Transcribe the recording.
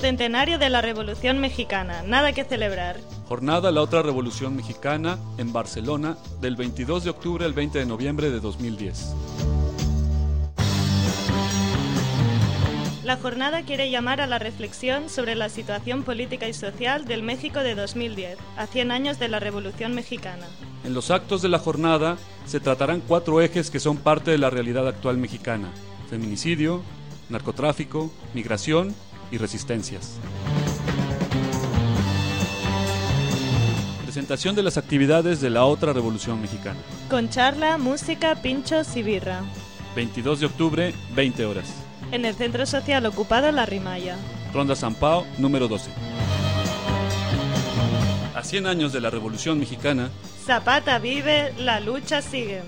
Centenario de la Revolución Mexicana, nada que celebrar. Jornada La Otra Revolución Mexicana en Barcelona del 22 de octubre al 20 de noviembre de 2010. La jornada quiere llamar a la reflexión sobre la situación política y social del México de 2010, a 100 años de la Revolución Mexicana. En los actos de la jornada se tratarán cuatro ejes que son parte de la realidad actual mexicana. Feminicidio, narcotráfico, migración y resistencias. Presentación de las actividades de la otra Revolución Mexicana. Con charla, música, pinchos y birra. 22 de octubre, 20 horas. En el Centro Social Ocupado La Rimaya. Ronda San Pao, número 12. A 100 años de la Revolución Mexicana, Zapata vive, la lucha sigue.